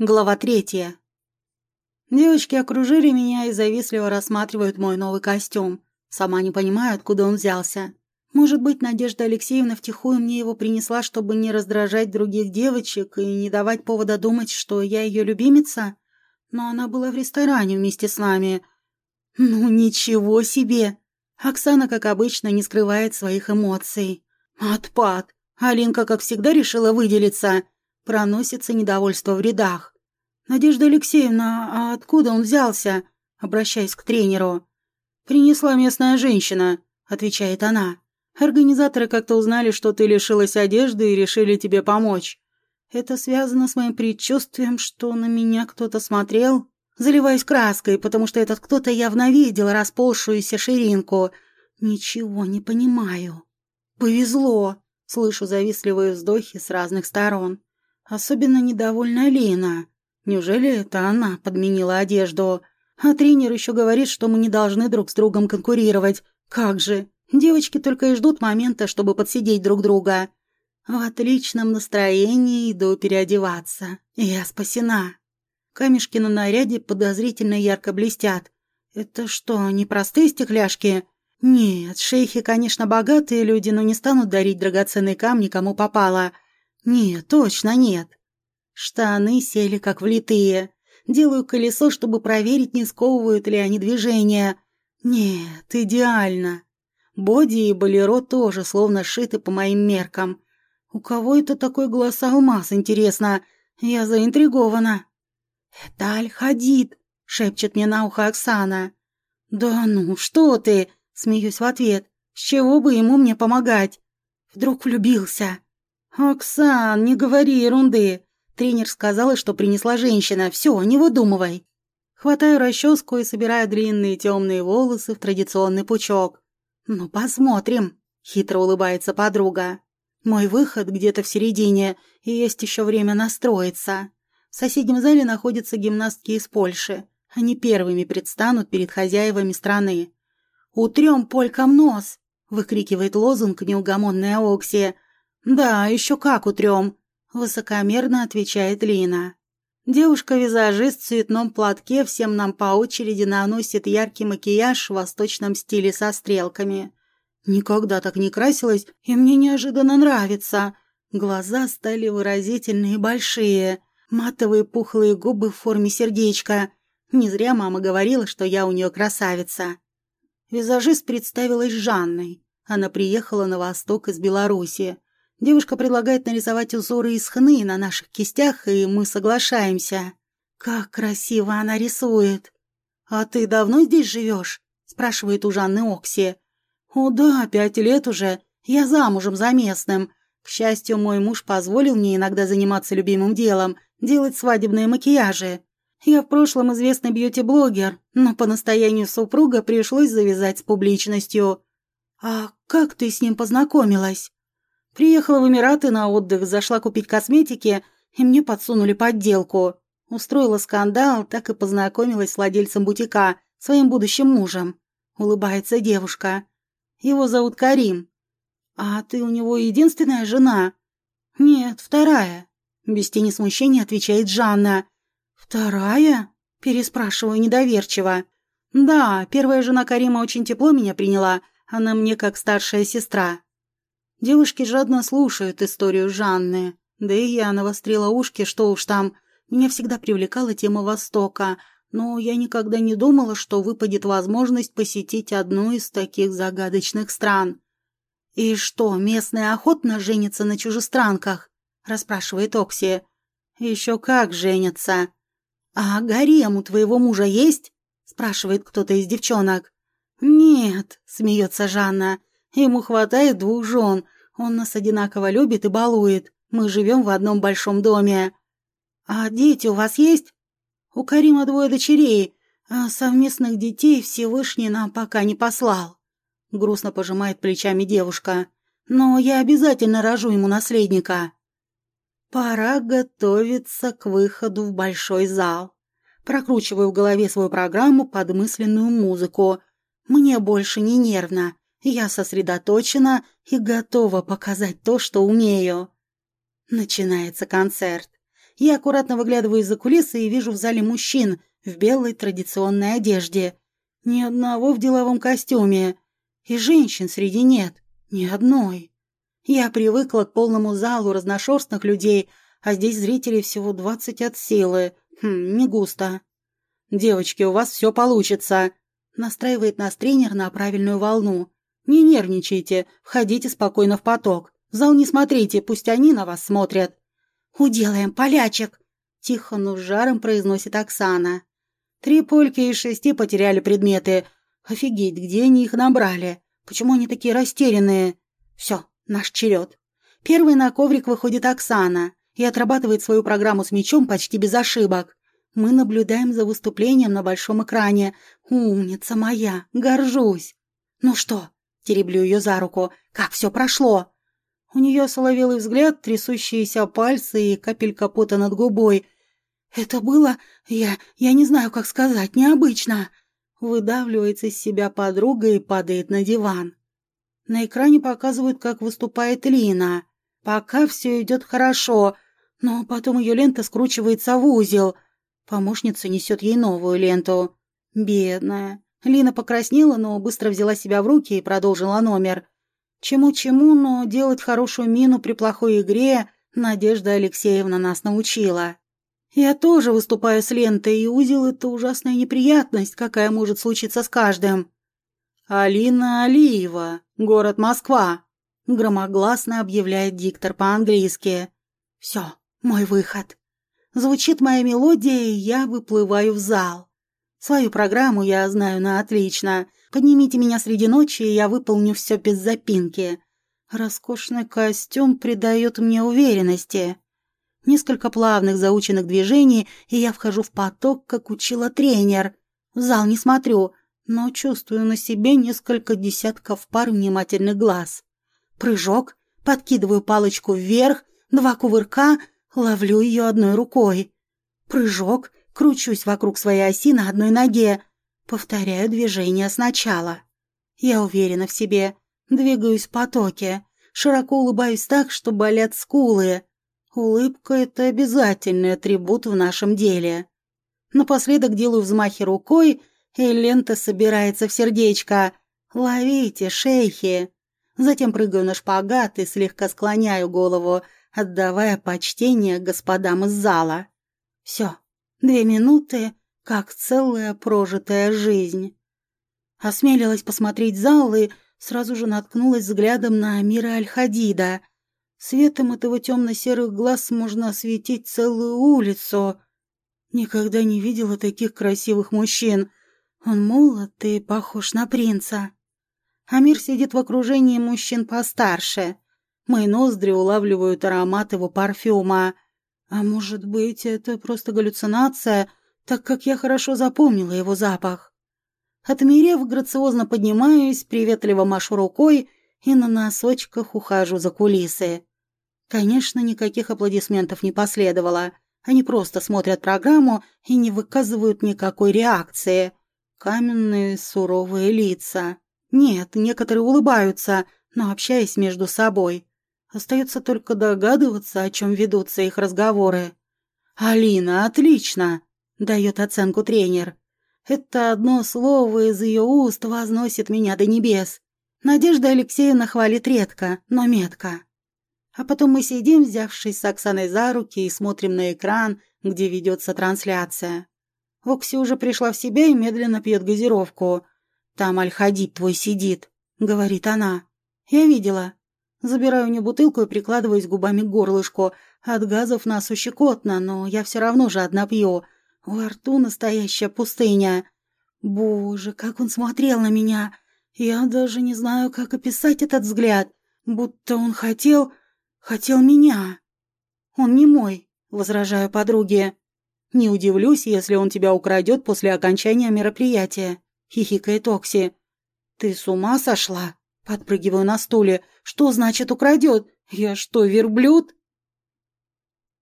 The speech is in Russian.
Глава третья. Девочки окружили меня и завистливо рассматривают мой новый костюм. Сама не понимаю, откуда он взялся. Может быть, Надежда Алексеевна втихую мне его принесла, чтобы не раздражать других девочек и не давать повода думать, что я ее любимица? Но она была в ресторане вместе с нами. Ну, ничего себе! Оксана, как обычно, не скрывает своих эмоций. Отпад! Алинка, как всегда, решила выделиться — Проносится недовольство в рядах. «Надежда Алексеевна, а откуда он взялся?» Обращаясь к тренеру. «Принесла местная женщина», — отвечает она. «Организаторы как-то узнали, что ты лишилась одежды и решили тебе помочь. Это связано с моим предчувствием, что на меня кто-то смотрел?» Заливаюсь краской, потому что этот кто-то явно видел расползшуюся ширинку. Ничего не понимаю. «Повезло!» — слышу завистливые вздохи с разных сторон. Особенно недовольна Лина. Неужели это она подменила одежду? А тренер еще говорит, что мы не должны друг с другом конкурировать. Как же? Девочки только и ждут момента, чтобы подсидеть друг друга. В отличном настроении иду переодеваться. Я спасена. Камешки на наряде подозрительно ярко блестят. Это что, не простые стекляшки? Нет, шейхи, конечно, богатые люди, но не станут дарить драгоценные камни кому попало. Нет, точно нет. Штаны сели как влитые. Делаю колесо, чтобы проверить, не сковывают ли они движения. Нет, идеально. Боди и болеро тоже словно шиты по моим меркам. У кого это такой глаз алмаз, интересно? Я заинтригована. «Это Аль-Хадид», — шепчет мне на ухо Оксана. «Да ну, что ты?» — смеюсь в ответ. «С чего бы ему мне помогать?» Вдруг влюбился. «Оксан, не говори ерунды. Тренер сказала, что принесла женщина. Все, не выдумывай». Хватаю расческу и собираю длинные темные волосы в традиционный пучок. «Ну, посмотрим», — хитро улыбается подруга. «Мой выход где-то в середине, и есть еще время настроиться. В соседнем зале находятся гимнастки из Польши. Они первыми предстанут перед хозяевами страны. «Утрем полькам нос!» — выкрикивает лозунг неугомонная Оксия — «Да, еще как утрем», — высокомерно отвечает Лина. Девушка-визажист в цветном платке всем нам по очереди наносит яркий макияж в восточном стиле со стрелками. Никогда так не красилась, и мне неожиданно нравится. Глаза стали выразительные и большие, матовые пухлые губы в форме сердечка. Не зря мама говорила, что я у нее красавица. Визажист представилась Жанной. Она приехала на восток из Беларуси. Девушка предлагает нарисовать узоры из хны на наших кистях, и мы соглашаемся. Как красиво она рисует. «А ты давно здесь живешь?» – спрашивает у Жанны Окси. «О да, пять лет уже. Я замужем за местным. К счастью, мой муж позволил мне иногда заниматься любимым делом – делать свадебные макияжи. Я в прошлом известный бьюти-блогер, но по настоянию супруга пришлось завязать с публичностью. А как ты с ним познакомилась?» Приехала в Эмираты на отдых, зашла купить косметики, и мне подсунули подделку. Устроила скандал, так и познакомилась с владельцем бутика, своим будущим мужем. Улыбается девушка. Его зовут Карим. А ты у него единственная жена? Нет, вторая. Без тени смущения отвечает Жанна. Вторая? Переспрашиваю недоверчиво. Да, первая жена Карима очень тепло меня приняла, она мне как старшая сестра. Девушки жадно слушают историю Жанны. Да и я навострила ушки, что уж там. Меня всегда привлекала тема Востока, но я никогда не думала, что выпадет возможность посетить одну из таких загадочных стран. «И что, местные охотно женятся на чужестранках?» – расспрашивает Окси. «Еще как женятся!» «А гарем у твоего мужа есть?» – спрашивает кто-то из девчонок. «Нет», – смеется Жанна. Ему хватает двух жен. Он нас одинаково любит и балует. Мы живем в одном большом доме. А дети у вас есть? У Карима двое дочерей, а совместных детей Всевышний нам пока не послал. Грустно пожимает плечами девушка. Но я обязательно рожу ему наследника. Пора готовиться к выходу в большой зал. Прокручиваю в голове свою программу под мысленную музыку. Мне больше не нервно. Я сосредоточена и готова показать то, что умею. Начинается концерт. Я аккуратно выглядываю из-за кулисы и вижу в зале мужчин в белой традиционной одежде. Ни одного в деловом костюме. И женщин среди нет. Ни одной. Я привыкла к полному залу разношерстных людей, а здесь зрителей всего двадцать от силы. Хм, не густо. «Девочки, у вас все получится», — настраивает нас тренер на правильную волну. «Не нервничайте, входите спокойно в поток. В зал не смотрите, пусть они на вас смотрят». «Уделаем, полячек!» — тихо, но с жаром произносит Оксана. «Три польки из шести потеряли предметы. Офигеть, где они их набрали? Почему они такие растерянные? Все, наш черед. Первый на коврик выходит Оксана и отрабатывает свою программу с мячом почти без ошибок. Мы наблюдаем за выступлением на большом экране. Умница моя, горжусь. Ну что, тереблю ее за руку, как все прошло? У нее соловелый взгляд, трясущиеся пальцы и капелька пота над губой. «Это было... Я... я не знаю, как сказать, необычно!» Выдавливается из себя подруга и падает на диван. На экране показывают, как выступает Лина. Пока все идет хорошо, но потом ее лента скручивается в узел. Помощница несет ей новую ленту. Бедная. Лина покраснела, но быстро взяла себя в руки и продолжила номер. Чему-чему, но делать хорошую мину при плохой игре Надежда Алексеевна нас научила. Я тоже выступаю с лентой, и узел — это ужасная неприятность, какая может случиться с каждым. «Алина Алиева, город Москва», — громогласно объявляет диктор по-английски. «Все, мой выход». Звучит моя мелодия, и я выплываю в зал. Свою программу я знаю на отлично. Поднимите меня среди ночи, и я выполню все без запинки. Роскошный костюм придает мне уверенности. Несколько плавных заученных движений, и я вхожу в поток, как учила тренер. В зал не смотрю, но чувствую на себе несколько десятков пар внимательных глаз. Прыжок, подкидываю палочку вверх, два кувырка, ловлю ее одной рукой. Прыжок, кручусь вокруг своей оси на одной ноге, повторяю движение сначала. Я уверена в себе, двигаюсь в потоке, широко улыбаюсь так, что болят скулы. Улыбка — это обязательный атрибут в нашем деле. Напоследок делаю взмахи рукой — и лента собирается в сердечко. Ловите, шейхи. Затем прыгаю на шпагат и слегка склоняю голову, отдавая почтение господам из зала. Все, две минуты, как целая прожитая жизнь. Осмелилась посмотреть зал и сразу же наткнулась взглядом на Амира Аль-Хадида. Светом этого темно-серых глаз можно осветить целую улицу. Никогда не видела таких красивых мужчин. Он молод и похож на принца. Амир сидит в окружении мужчин постарше. Мои ноздри улавливают аромат его парфюма. А может быть, это просто галлюцинация, так как я хорошо запомнила его запах. Отмерев, грациозно поднимаюсь, приветливо машу рукой и на носочках ухожу за кулисы. Конечно, никаких аплодисментов не последовало. Они просто смотрят программу и не выказывают никакой реакции. Каменные суровые лица. Нет, некоторые улыбаются, но общаясь между собой. Остается только догадываться, о чем ведутся их разговоры. «Алина, отлично!» — дает оценку тренер. Это одно слово из ее уст возносит меня до небес. Надежда Алексеевна хвалит редко, но метко. А потом мы сидим, взявшись с Оксаной за руки, и смотрим на экран, где ведется трансляция. Окси уже пришла в себя и медленно пьет газировку. «Там Аль-Хадид твой сидит», — говорит она. «Я видела». Забираю у нее бутылку и прикладываюсь губами к горлышку. От газов нас ущекотно, но я все равно же одна пью. Во рту настоящая пустыня. Боже, как он смотрел на меня. Я даже не знаю, как описать этот взгляд. Будто он хотел... хотел меня. Он не мой, возражаю подруге. «Не удивлюсь, если он тебя украдет после окончания мероприятия», — хихикает Окси. «Ты с ума сошла?» Подпрыгиваю на стуле. «Что значит украдет? Я что, верблюд?»